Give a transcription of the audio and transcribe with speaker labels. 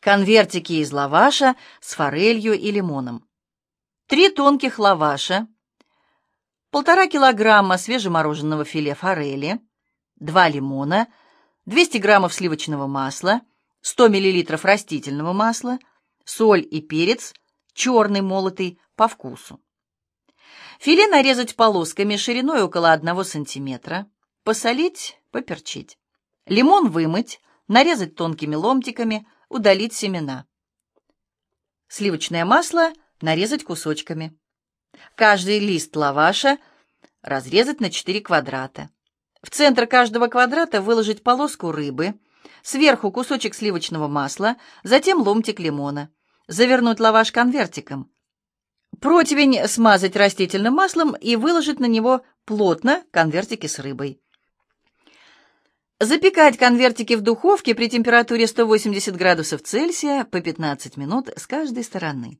Speaker 1: конвертики из лаваша с форелью и лимоном, три тонких лаваша, полтора килограмма свежемороженого филе форели, два лимона, 200 граммов сливочного масла, 100 миллилитров растительного масла, соль и перец, черный молотый по вкусу. Филе нарезать полосками шириной около 1 сантиметра, посолить, поперчить. Лимон вымыть, нарезать тонкими ломтиками, удалить семена. Сливочное масло нарезать кусочками. Каждый лист лаваша разрезать на 4 квадрата. В центр каждого квадрата выложить полоску рыбы, сверху кусочек сливочного масла, затем ломтик лимона. Завернуть лаваш конвертиком. Противень смазать растительным маслом и выложить на него плотно конвертики с рыбой. Запекать конвертики в духовке при температуре 180 градусов Цельсия по 15 минут с каждой стороны.